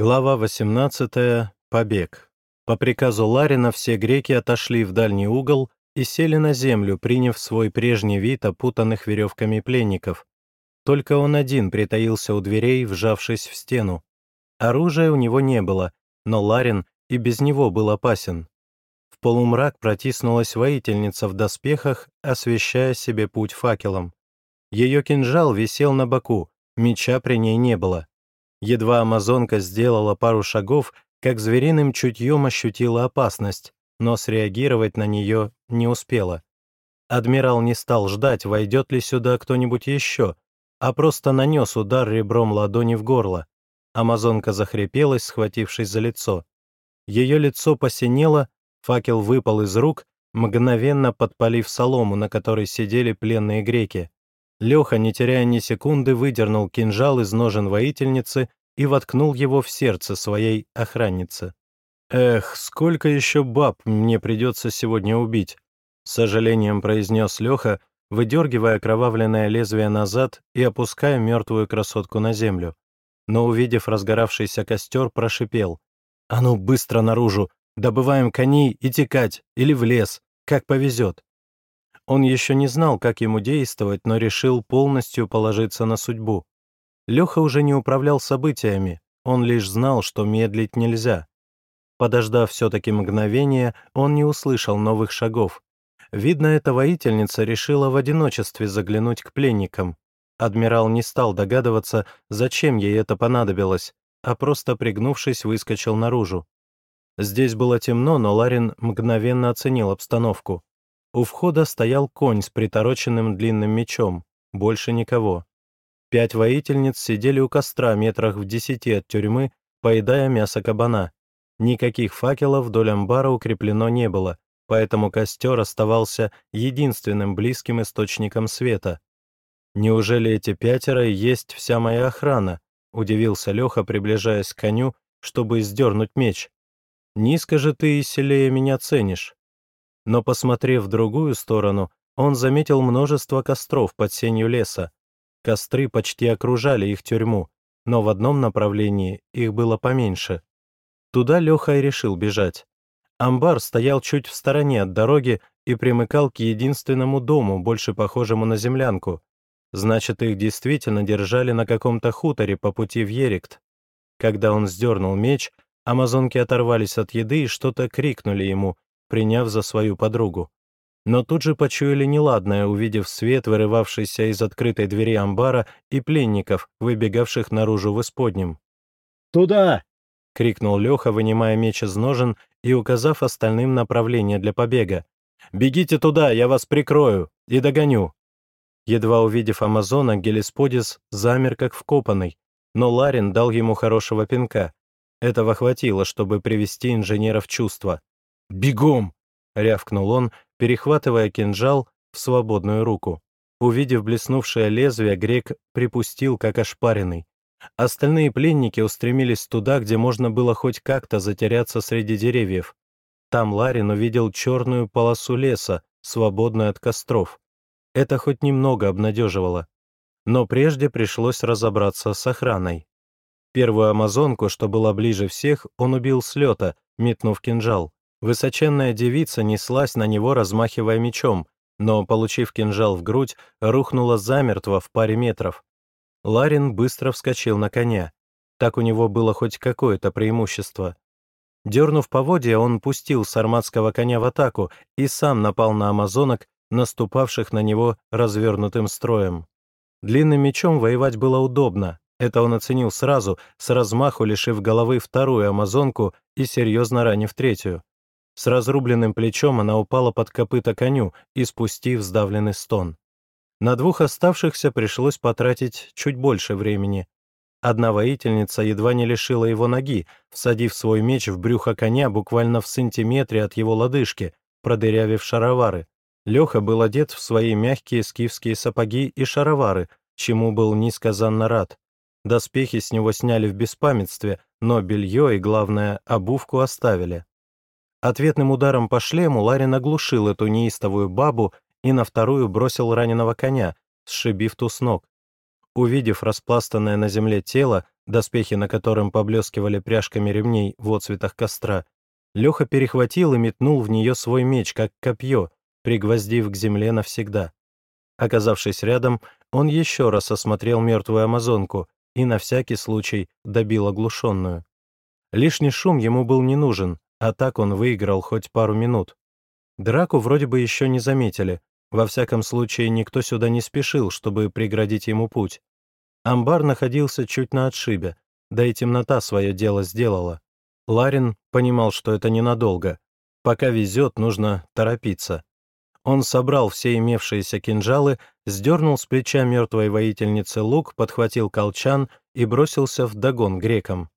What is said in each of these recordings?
Глава 18. Побег. По приказу Ларина все греки отошли в дальний угол и сели на землю, приняв свой прежний вид опутанных веревками пленников. Только он один притаился у дверей, вжавшись в стену. Оружия у него не было, но Ларин и без него был опасен. В полумрак протиснулась воительница в доспехах, освещая себе путь факелом. Ее кинжал висел на боку, меча при ней не было. Едва амазонка сделала пару шагов, как звериным чутьем ощутила опасность, но среагировать на нее не успела. Адмирал не стал ждать, войдет ли сюда кто-нибудь еще, а просто нанес удар ребром ладони в горло. Амазонка захрипелась, схватившись за лицо. Ее лицо посинело, факел выпал из рук, мгновенно подпалив солому, на которой сидели пленные греки. Леха, не теряя ни секунды, выдернул кинжал из ножен воительницы и воткнул его в сердце своей охранницы. «Эх, сколько еще баб мне придется сегодня убить!» с сожалением произнес Леха, выдергивая окровавленное лезвие назад и опуская мертвую красотку на землю. Но, увидев разгоравшийся костер, прошипел. «А ну, быстро наружу! Добываем коней и текать, или в лес, как повезет!» Он еще не знал, как ему действовать, но решил полностью положиться на судьбу. Леха уже не управлял событиями, он лишь знал, что медлить нельзя. Подождав все-таки мгновение, он не услышал новых шагов. Видно, эта воительница решила в одиночестве заглянуть к пленникам. Адмирал не стал догадываться, зачем ей это понадобилось, а просто пригнувшись, выскочил наружу. Здесь было темно, но Ларин мгновенно оценил обстановку. У входа стоял конь с притороченным длинным мечом, больше никого. Пять воительниц сидели у костра метрах в десяти от тюрьмы, поедая мясо кабана. Никаких факелов вдоль амбара укреплено не было, поэтому костер оставался единственным близким источником света. «Неужели эти пятеро и есть вся моя охрана?» — удивился Леха, приближаясь к коню, чтобы сдернуть меч. «Низко же ты и селее меня ценишь». Но, посмотрев в другую сторону, он заметил множество костров под сенью леса. Костры почти окружали их тюрьму, но в одном направлении их было поменьше. Туда Леха и решил бежать. Амбар стоял чуть в стороне от дороги и примыкал к единственному дому, больше похожему на землянку. Значит, их действительно держали на каком-то хуторе по пути в Ерикт. Когда он сдернул меч, амазонки оторвались от еды и что-то крикнули ему, приняв за свою подругу. Но тут же почуяли неладное, увидев свет, вырывавшийся из открытой двери амбара, и пленников, выбегавших наружу в исподнем. «Туда!» — крикнул Леха, вынимая меч из ножен и указав остальным направление для побега. «Бегите туда, я вас прикрою и догоню!» Едва увидев Амазона, Гелисподис замер как вкопанный, но Ларин дал ему хорошего пинка. Этого хватило, чтобы привести инженера в чувство. «Бегом!» — рявкнул он, перехватывая кинжал в свободную руку. Увидев блеснувшее лезвие, грек припустил, как ошпаренный. Остальные пленники устремились туда, где можно было хоть как-то затеряться среди деревьев. Там Ларин увидел черную полосу леса, свободную от костров. Это хоть немного обнадеживало. Но прежде пришлось разобраться с охраной. Первую амазонку, что была ближе всех, он убил с лета, метнув кинжал. Высоченная девица неслась на него, размахивая мечом, но, получив кинжал в грудь, рухнула замертво в паре метров. Ларин быстро вскочил на коня. Так у него было хоть какое-то преимущество. Дернув поводья, он пустил сарматского коня в атаку и сам напал на амазонок, наступавших на него развернутым строем. Длинным мечом воевать было удобно, это он оценил сразу, с размаху лишив головы вторую амазонку и серьезно ранив третью. С разрубленным плечом она упала под копыта коню, испустив сдавленный стон. На двух оставшихся пришлось потратить чуть больше времени. Одна воительница едва не лишила его ноги, всадив свой меч в брюхо коня буквально в сантиметре от его лодыжки, продырявив шаровары. Леха был одет в свои мягкие скифские сапоги и шаровары, чему был несказанно рад. Доспехи с него сняли в беспамятстве, но белье и, главное, обувку оставили. Ответным ударом по шлему Ларин оглушил эту неистовую бабу и на вторую бросил раненого коня, сшибив ту с ног. Увидев распластанное на земле тело, доспехи на котором поблескивали пряжками ремней в отцветах костра, Леха перехватил и метнул в нее свой меч, как копье, пригвоздив к земле навсегда. Оказавшись рядом, он еще раз осмотрел мертвую амазонку и на всякий случай добил оглушенную. Лишний шум ему был не нужен, а так он выиграл хоть пару минут. Драку вроде бы еще не заметили, во всяком случае никто сюда не спешил, чтобы преградить ему путь. Амбар находился чуть на отшибе, да и темнота свое дело сделала. Ларин понимал, что это ненадолго. Пока везет, нужно торопиться. Он собрал все имевшиеся кинжалы, сдернул с плеча мертвой воительницы лук, подхватил колчан и бросился в догон грекам.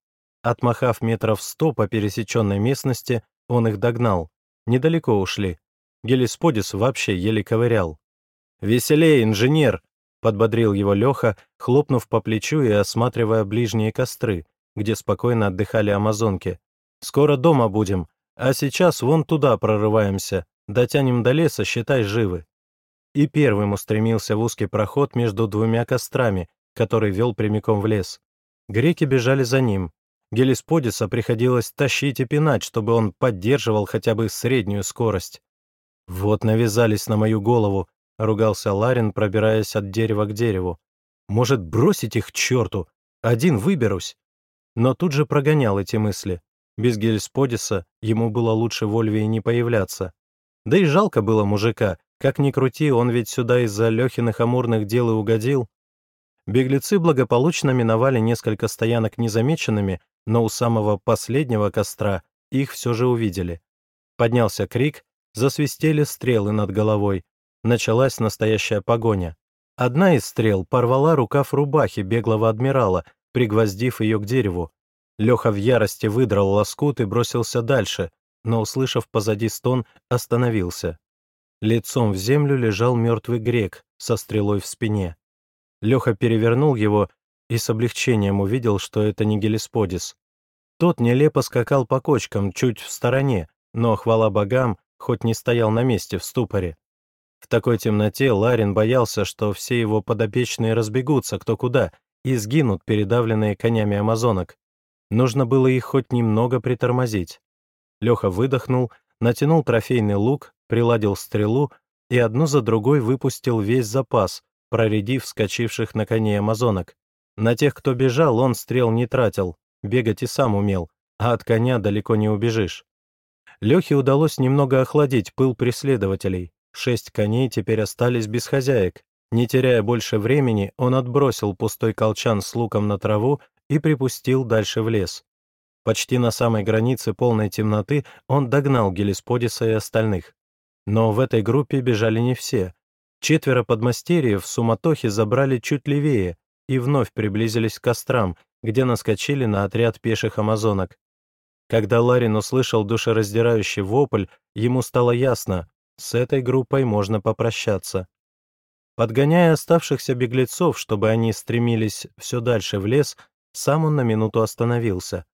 Отмахав метров сто по пересеченной местности, он их догнал. Недалеко ушли. Гелисподис вообще еле ковырял. «Веселее, инженер!» — подбодрил его Леха, хлопнув по плечу и осматривая ближние костры, где спокойно отдыхали амазонки. «Скоро дома будем, а сейчас вон туда прорываемся. Дотянем до леса, считай, живы». И первым устремился в узкий проход между двумя кострами, который вел прямиком в лес. Греки бежали за ним. Гелисподиса приходилось тащить и пинать, чтобы он поддерживал хотя бы среднюю скорость. «Вот навязались на мою голову», — ругался Ларин, пробираясь от дерева к дереву. «Может, бросить их к черту? Один выберусь». Но тут же прогонял эти мысли. Без Гельсподиса ему было лучше в Ольвии не появляться. Да и жалко было мужика, как ни крути, он ведь сюда из-за Лехиных амурных дел и угодил. Беглецы благополучно миновали несколько стоянок незамеченными, но у самого последнего костра их все же увидели. Поднялся крик, засвистели стрелы над головой. Началась настоящая погоня. Одна из стрел порвала рукав рубахи беглого адмирала, пригвоздив ее к дереву. Леха в ярости выдрал лоскут и бросился дальше, но, услышав позади стон, остановился. Лицом в землю лежал мертвый грек со стрелой в спине. Леха перевернул его и с облегчением увидел, что это не Гелисподис. Тот нелепо скакал по кочкам, чуть в стороне, но, хвала богам, хоть не стоял на месте в ступоре. В такой темноте Ларин боялся, что все его подопечные разбегутся кто куда и сгинут, передавленные конями амазонок. Нужно было их хоть немного притормозить. Леха выдохнул, натянул трофейный лук, приладил стрелу и одну за другой выпустил весь запас, проредив вскочивших на коне амазонок. На тех, кто бежал, он стрел не тратил, бегать и сам умел, а от коня далеко не убежишь. Лехе удалось немного охладить пыл преследователей. Шесть коней теперь остались без хозяек. Не теряя больше времени, он отбросил пустой колчан с луком на траву и припустил дальше в лес. Почти на самой границе полной темноты он догнал Гелисподиса и остальных. Но в этой группе бежали не все. Четверо подмастерьев в суматохе забрали чуть левее и вновь приблизились к кострам, где наскочили на отряд пеших амазонок. Когда Ларин услышал душераздирающий вопль, ему стало ясно, с этой группой можно попрощаться. Подгоняя оставшихся беглецов, чтобы они стремились все дальше в лес, сам он на минуту остановился.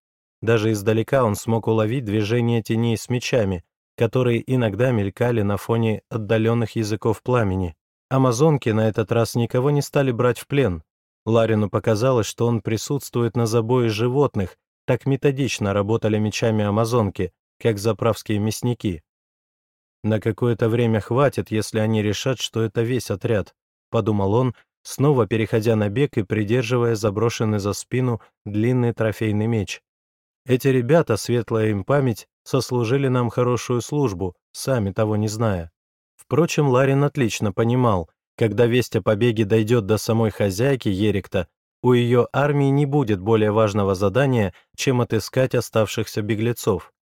Даже издалека он смог уловить движение теней с мечами, которые иногда мелькали на фоне отдаленных языков пламени. Амазонки на этот раз никого не стали брать в плен. Ларину показалось, что он присутствует на забое животных, так методично работали мечами амазонки, как заправские мясники. На какое-то время хватит, если они решат, что это весь отряд, подумал он, снова переходя на бег и придерживая заброшенный за спину длинный трофейный меч. Эти ребята, светлая им память, сослужили нам хорошую службу, сами того не зная. Впрочем, Ларин отлично понимал, когда весть о побеге дойдет до самой хозяйки Ерикта, у ее армии не будет более важного задания, чем отыскать оставшихся беглецов.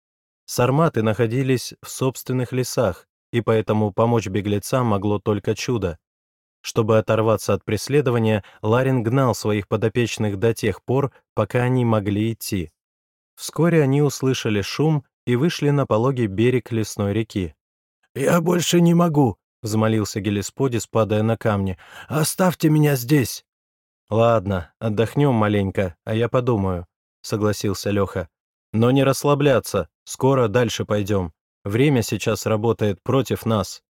Сарматы находились в собственных лесах, и поэтому помочь беглецам могло только чудо. Чтобы оторваться от преследования, Ларин гнал своих подопечных до тех пор, пока они могли идти. Вскоре они услышали шум и вышли на пологий берег лесной реки. «Я больше не могу», — взмолился Гелисподис, падая на камни. «Оставьте меня здесь». «Ладно, отдохнем маленько, а я подумаю», — согласился Леха. «Но не расслабляться, скоро дальше пойдем. Время сейчас работает против нас».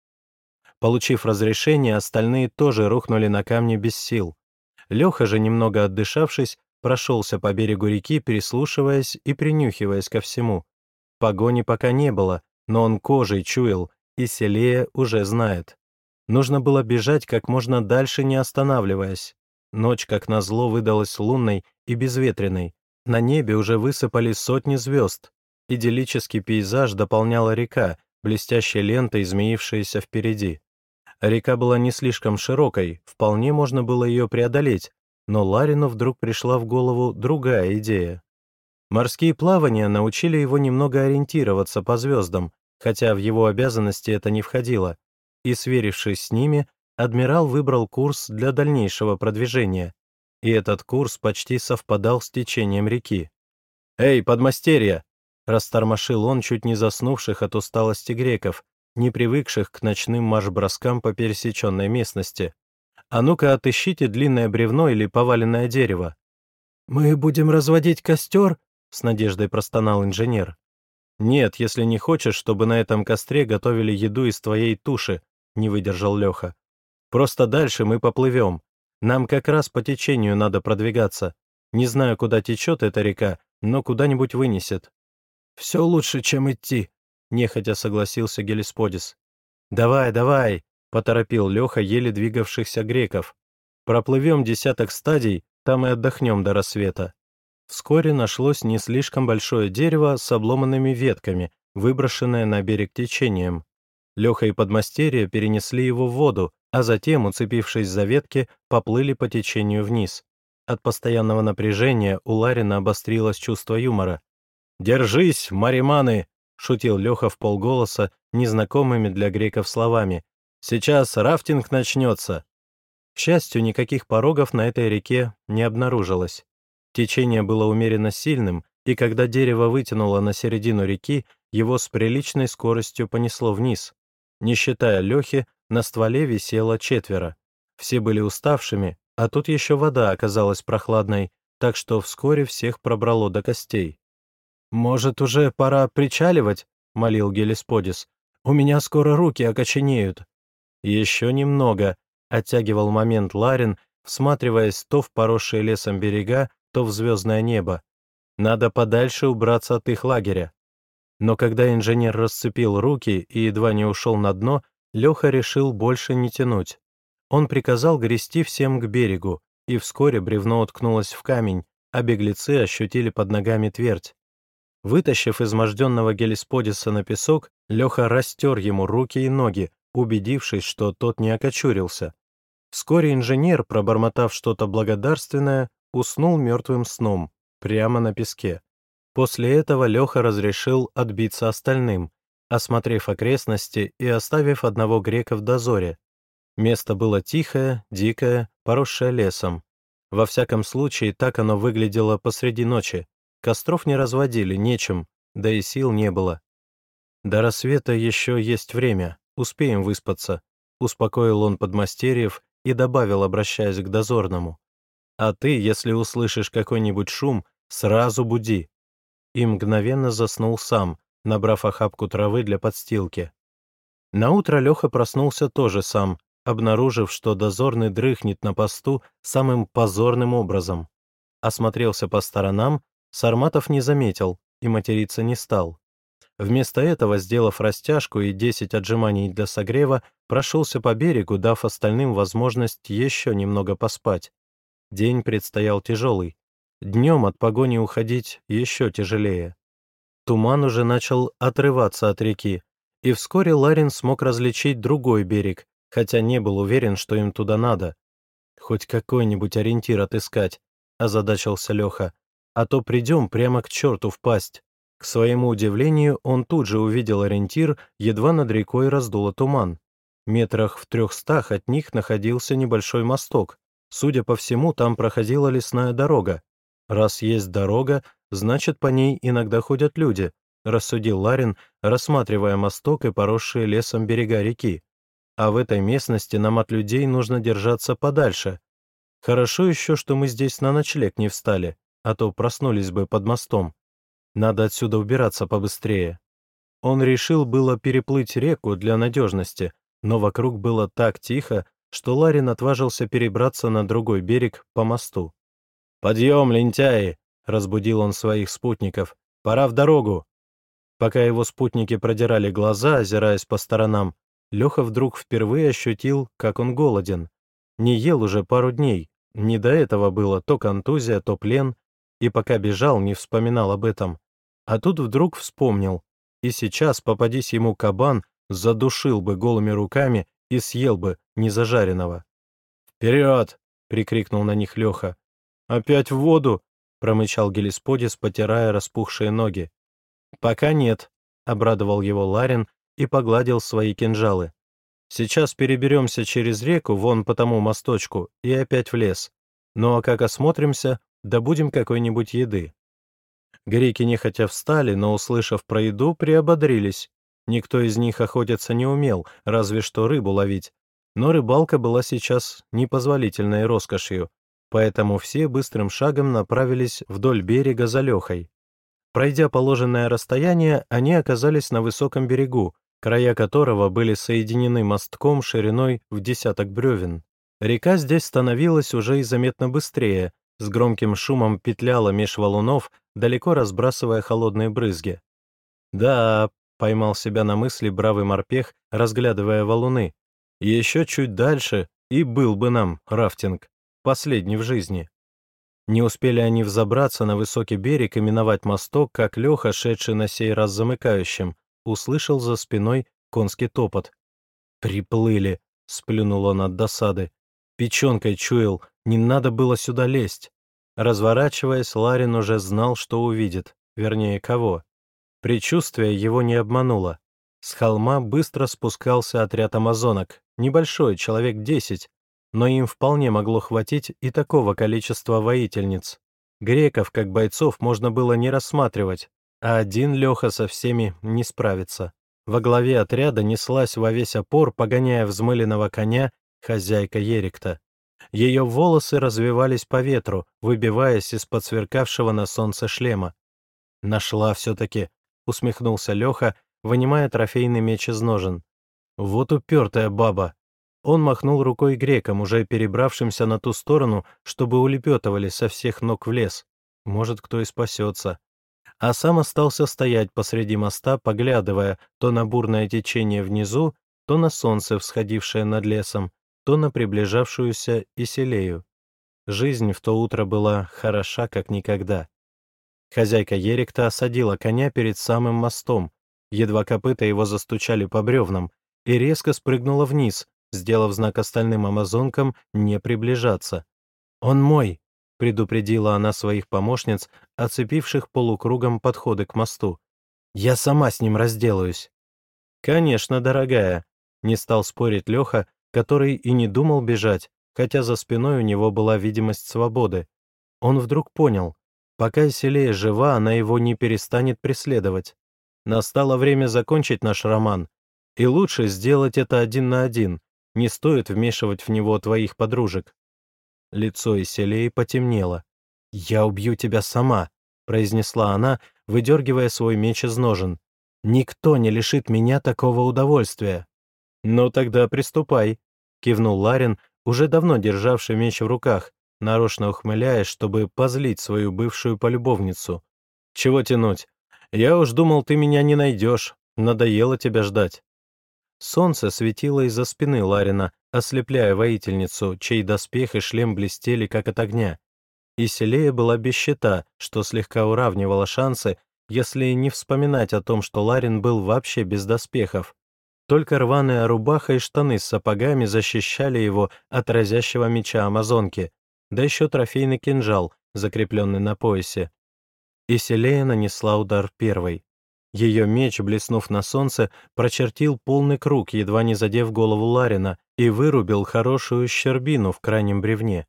Получив разрешение, остальные тоже рухнули на камни без сил. Леха же, немного отдышавшись, прошелся по берегу реки, прислушиваясь и принюхиваясь ко всему. Погони пока не было, но он кожей чуял, и Селея уже знает. Нужно было бежать как можно дальше, не останавливаясь. Ночь, как назло, выдалась лунной и безветренной. На небе уже высыпали сотни звезд. Идиллический пейзаж дополняла река, блестящей лентой, змеившаяся впереди. Река была не слишком широкой, вполне можно было ее преодолеть, но Ларину вдруг пришла в голову другая идея. Морские плавания научили его немного ориентироваться по звездам, хотя в его обязанности это не входило, и, сверившись с ними, адмирал выбрал курс для дальнейшего продвижения, и этот курс почти совпадал с течением реки. «Эй, подмастерья!» — растормошил он чуть не заснувших от усталости греков, не привыкших к ночным марш-броскам по пересеченной местности. «А ну-ка отыщите длинное бревно или поваленное дерево». «Мы будем разводить костер?» — с надеждой простонал инженер. «Нет, если не хочешь, чтобы на этом костре готовили еду из твоей туши», — не выдержал Леха. «Просто дальше мы поплывем. Нам как раз по течению надо продвигаться. Не знаю, куда течет эта река, но куда-нибудь вынесет». «Все лучше, чем идти», — нехотя согласился Гелисподис. «Давай, давай», — поторопил Леха еле двигавшихся греков. «Проплывем десяток стадий, там и отдохнем до рассвета». Вскоре нашлось не слишком большое дерево с обломанными ветками, выброшенное на берег течением. Леха и подмастерье перенесли его в воду, а затем, уцепившись за ветки, поплыли по течению вниз. От постоянного напряжения у Ларина обострилось чувство юмора. «Держись, мариманы!» — шутил Леха в полголоса, незнакомыми для греков словами. «Сейчас рафтинг начнется!» К счастью, никаких порогов на этой реке не обнаружилось. Течение было умеренно сильным, и когда дерево вытянуло на середину реки, его с приличной скоростью понесло вниз. Не считая Лехи, на стволе висело четверо. Все были уставшими, а тут еще вода оказалась прохладной, так что вскоре всех пробрало до костей. «Может, уже пора причаливать?» — молил Гелисподис. «У меня скоро руки окоченеют». «Еще немного», — оттягивал момент Ларин, всматриваясь то в поросшие лесом берега, то в звездное небо. Надо подальше убраться от их лагеря. Но когда инженер расцепил руки и едва не ушел на дно, Леха решил больше не тянуть. Он приказал грести всем к берегу, и вскоре бревно уткнулось в камень, а беглецы ощутили под ногами твердь. Вытащив изможденного Гелисподиса на песок, Леха растер ему руки и ноги, убедившись, что тот не окочурился. Вскоре инженер, пробормотав что-то благодарственное, уснул мертвым сном, прямо на песке. После этого Леха разрешил отбиться остальным, осмотрев окрестности и оставив одного грека в дозоре. Место было тихое, дикое, поросшее лесом. Во всяком случае, так оно выглядело посреди ночи. Костров не разводили, нечем, да и сил не было. До рассвета еще есть время, успеем выспаться, успокоил он подмастерьев и добавил, обращаясь к дозорному. А ты, если услышишь какой-нибудь шум, сразу буди». И мгновенно заснул сам, набрав охапку травы для подстилки. Наутро Леха проснулся тоже сам, обнаружив, что дозорный дрыхнет на посту самым позорным образом. Осмотрелся по сторонам, Сарматов не заметил и материться не стал. Вместо этого, сделав растяжку и 10 отжиманий для согрева, прошелся по берегу, дав остальным возможность еще немного поспать. День предстоял тяжелый. Днем от погони уходить еще тяжелее. Туман уже начал отрываться от реки, и вскоре Ларин смог различить другой берег, хотя не был уверен, что им туда надо. «Хоть какой-нибудь ориентир отыскать», — озадачился Леха, «а то придем прямо к черту в пасть». К своему удивлению, он тут же увидел ориентир, едва над рекой раздуло туман. Метрах в трехстах от них находился небольшой мосток, Судя по всему, там проходила лесная дорога. Раз есть дорога, значит, по ней иногда ходят люди, рассудил Ларин, рассматривая мосток и поросшие лесом берега реки. А в этой местности нам от людей нужно держаться подальше. Хорошо еще, что мы здесь на ночлег не встали, а то проснулись бы под мостом. Надо отсюда убираться побыстрее. Он решил было переплыть реку для надежности, но вокруг было так тихо, что Ларин отважился перебраться на другой берег по мосту. «Подъем, лентяи!» — разбудил он своих спутников. «Пора в дорогу!» Пока его спутники продирали глаза, озираясь по сторонам, Леха вдруг впервые ощутил, как он голоден. Не ел уже пару дней, не до этого было то контузия, то плен, и пока бежал, не вспоминал об этом. А тут вдруг вспомнил, и сейчас, попадись ему кабан, задушил бы голыми руками и съел бы незажаренного. «Вперед!» — прикрикнул на них Леха. «Опять в воду!» — промычал Гелисподис, потирая распухшие ноги. «Пока нет», — обрадовал его Ларин и погладил свои кинжалы. «Сейчас переберемся через реку, вон по тому мосточку, и опять в лес. Ну а как осмотримся, добудем какой-нибудь еды». Греки нехотя встали, но, услышав про еду, приободрились. Никто из них охотиться не умел, разве что рыбу ловить. Но рыбалка была сейчас непозволительной роскошью, поэтому все быстрым шагом направились вдоль берега за Лехой. Пройдя положенное расстояние, они оказались на высоком берегу, края которого были соединены мостком шириной в десяток бревен. Река здесь становилась уже и заметно быстрее, с громким шумом петляла меж валунов, далеко разбрасывая холодные брызги. «Да», — поймал себя на мысли бравый морпех, разглядывая валуны, «еще чуть дальше, и был бы нам рафтинг, последний в жизни». Не успели они взобраться на высокий берег и миновать мосток, как Леха, шедший на сей раз замыкающим, услышал за спиной конский топот. «Приплыли!» — сплюнул он от досады. Печенкой чуял, не надо было сюда лезть. Разворачиваясь, Ларин уже знал, что увидит, вернее, кого. Причувствие его не обмануло. С холма быстро спускался отряд амазонок, небольшой, человек десять, но им вполне могло хватить и такого количества воительниц. Греков, как бойцов, можно было не рассматривать, а один Леха со всеми не справится. Во главе отряда неслась во весь опор, погоняя взмыленного коня, хозяйка Ерикта. Ее волосы развивались по ветру, выбиваясь из-под сверкавшего на солнце шлема. «Нашла все-таки», — усмехнулся Леха, вынимая трофейный меч из ножен. «Вот упертая баба, он махнул рукой грекам, уже перебравшимся на ту сторону, чтобы улепетывали со всех ног в лес. Может, кто и спасется. А сам остался стоять посреди моста, поглядывая то на бурное течение внизу, то на солнце, всходившее над лесом, то на приближавшуюся Иселею. Жизнь в то утро была хороша, как никогда. Хозяйка Ерикта осадила коня перед самым мостом, едва копыта его застучали по бревнам, и резко спрыгнула вниз, сделав знак остальным амазонкам не приближаться. «Он мой!» — предупредила она своих помощниц, оцепивших полукругом подходы к мосту. «Я сама с ним разделаюсь». «Конечно, дорогая», — не стал спорить Леха, который и не думал бежать, хотя за спиной у него была видимость свободы. Он вдруг понял, пока Селея жива, она его не перестанет преследовать. Настало время закончить наш роман, и лучше сделать это один на один, не стоит вмешивать в него твоих подружек». Лицо Иселии потемнело. «Я убью тебя сама», — произнесла она, выдергивая свой меч из ножен. «Никто не лишит меня такого удовольствия». «Ну тогда приступай», — кивнул Ларин, уже давно державший меч в руках, нарочно ухмыляясь, чтобы позлить свою бывшую полюбовницу. «Чего тянуть? Я уж думал, ты меня не найдешь. Надоело тебя ждать». Солнце светило из-за спины Ларина, ослепляя воительницу, чей доспех и шлем блестели, как от огня. И Селея была без щита, что слегка уравнивало шансы, если не вспоминать о том, что Ларин был вообще без доспехов. Только рваная рубаха и штаны с сапогами защищали его от разящего меча амазонки, да еще трофейный кинжал, закрепленный на поясе. И Селея нанесла удар первой. Ее меч, блеснув на солнце, прочертил полный круг, едва не задев голову Ларина, и вырубил хорошую щербину в крайнем бревне.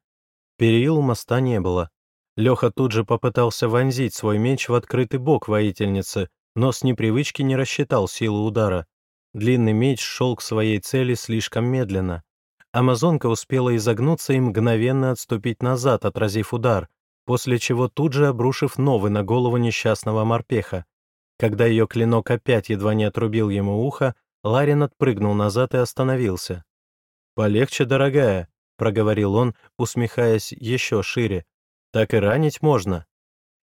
Перил моста не было. Леха тут же попытался вонзить свой меч в открытый бок воительницы, но с непривычки не рассчитал силу удара. Длинный меч шел к своей цели слишком медленно. Амазонка успела изогнуться и мгновенно отступить назад, отразив удар, после чего тут же обрушив новый на голову несчастного морпеха. Когда ее клинок опять едва не отрубил ему ухо, Ларин отпрыгнул назад и остановился. «Полегче, дорогая», — проговорил он, усмехаясь еще шире. Так и ранить можно.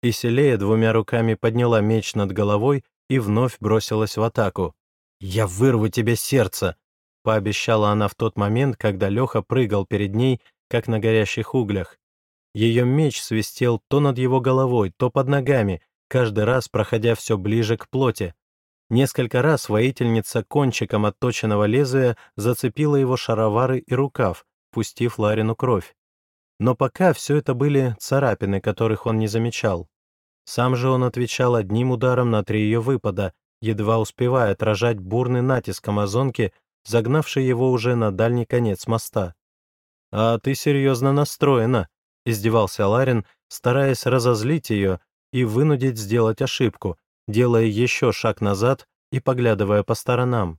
Иселея двумя руками подняла меч над головой и вновь бросилась в атаку. «Я вырву тебе сердце!» — пообещала она в тот момент, когда Леха прыгал перед ней, как на горящих углях. Ее меч свистел то над его головой, то под ногами, каждый раз проходя все ближе к плоти. Несколько раз воительница кончиком отточенного лезвия зацепила его шаровары и рукав, пустив Ларину кровь. Но пока все это были царапины, которых он не замечал. Сам же он отвечал одним ударом на три ее выпада, едва успевая отражать бурный натиск амазонки, загнавший его уже на дальний конец моста. «А ты серьезно настроена», — издевался Ларин, стараясь разозлить ее и вынудить сделать ошибку, делая еще шаг назад и поглядывая по сторонам.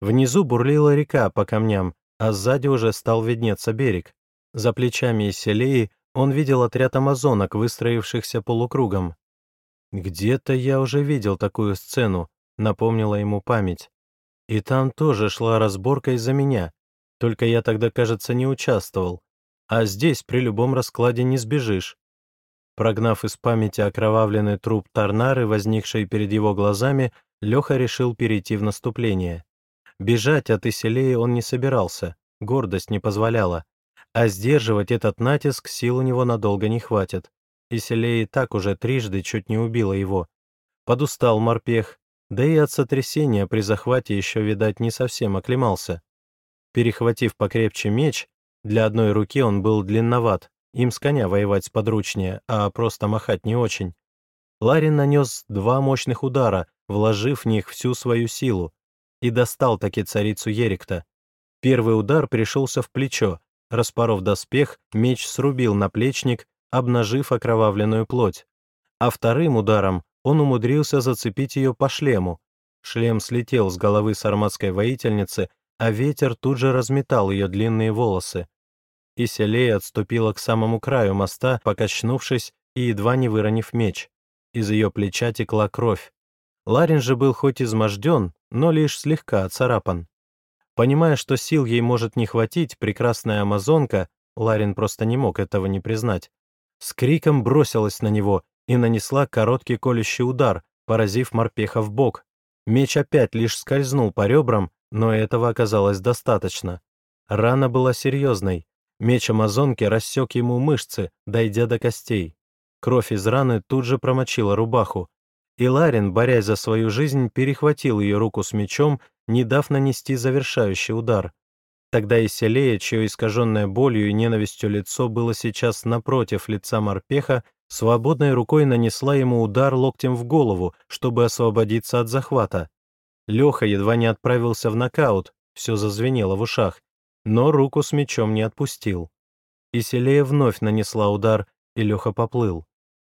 Внизу бурлила река по камням, а сзади уже стал виднеться берег. За плечами Исселеи он видел отряд амазонок, выстроившихся полукругом. «Где-то я уже видел такую сцену», — напомнила ему память. «И там тоже шла разборка из-за меня, только я тогда, кажется, не участвовал. А здесь при любом раскладе не сбежишь». Прогнав из памяти окровавленный труп Тарнары, возникший перед его глазами, Леха решил перейти в наступление. Бежать от Исселеи он не собирался, гордость не позволяла. А сдерживать этот натиск сил у него надолго не хватит. Исселея так уже трижды чуть не убила его. Подустал морпех, да и от сотрясения при захвате еще, видать, не совсем оклемался. Перехватив покрепче меч, для одной руки он был длинноват, им с коня воевать сподручнее, а просто махать не очень. Ларин нанес два мощных удара, вложив в них всю свою силу, и достал таки царицу Ерикта. Первый удар пришелся в плечо, распоров доспех, меч срубил наплечник, обнажив окровавленную плоть. А вторым ударом он умудрился зацепить ее по шлему. Шлем слетел с головы сарматской воительницы, а ветер тут же разметал ее длинные волосы. И Селея отступила к самому краю моста, покачнувшись и едва не выронив меч. Из ее плеча текла кровь. Ларин же был хоть изможден, но лишь слегка оцарапан. Понимая, что сил ей может не хватить, прекрасная амазонка, Ларин просто не мог этого не признать, с криком бросилась на него и нанесла короткий колющий удар, поразив морпеха в бок. Меч опять лишь скользнул по ребрам, но этого оказалось достаточно. Рана была серьезной. Меч амазонки рассек ему мышцы, дойдя до костей. Кровь из раны тут же промочила рубаху. И Ларин, борясь за свою жизнь, перехватил ее руку с мечом, не дав нанести завершающий удар. Тогда и Селея, чье искаженное болью и ненавистью лицо было сейчас напротив лица морпеха, свободной рукой нанесла ему удар локтем в голову, чтобы освободиться от захвата. Леха едва не отправился в нокаут, все зазвенело в ушах, но руку с мечом не отпустил. И Селея вновь нанесла удар, и Леха поплыл.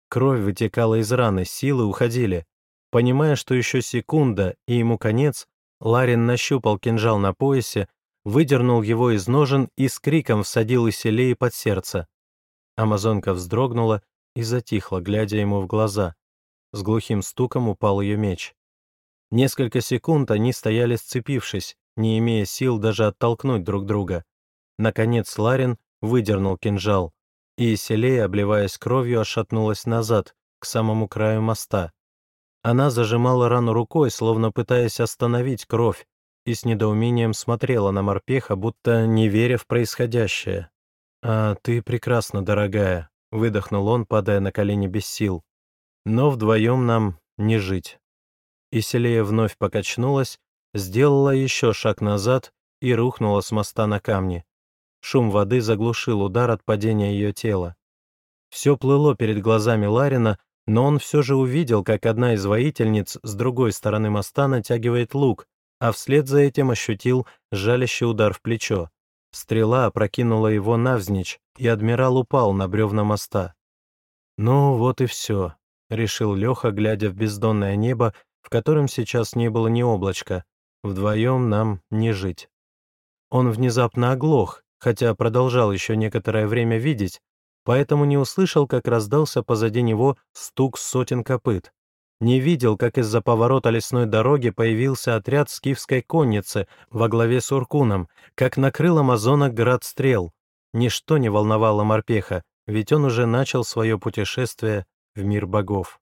Кровь вытекала из раны, силы уходили. Понимая, что еще секунда, и ему конец, Ларин нащупал кинжал на поясе, выдернул его из ножен и с криком всадил Иселеи под сердце. Амазонка вздрогнула и затихла, глядя ему в глаза. С глухим стуком упал ее меч. Несколько секунд они стояли сцепившись, не имея сил даже оттолкнуть друг друга. Наконец Ларин выдернул кинжал, и Иселея, обливаясь кровью, ошатнулась назад, к самому краю моста. Она зажимала рану рукой, словно пытаясь остановить кровь, и с недоумением смотрела на морпеха, будто не веря в происходящее. «А ты прекрасна, дорогая», — выдохнул он, падая на колени без сил. «Но вдвоем нам не жить». И Селея вновь покачнулась, сделала еще шаг назад и рухнула с моста на камни. Шум воды заглушил удар от падения ее тела. Все плыло перед глазами Ларина, но он все же увидел, как одна из воительниц с другой стороны моста натягивает лук, а вслед за этим ощутил жалящий удар в плечо. Стрела опрокинула его навзничь, и адмирал упал на бревна моста. «Ну, вот и все», — решил Леха, глядя в бездонное небо, в котором сейчас не было ни облачка. Вдвоем нам не жить. Он внезапно оглох, хотя продолжал еще некоторое время видеть, поэтому не услышал, как раздался позади него стук сотен копыт не видел, как из-за поворота лесной дороги появился отряд скифской конницы во главе с Уркуном, как накрыл амазонок град стрел. Ничто не волновало морпеха, ведь он уже начал свое путешествие в мир богов.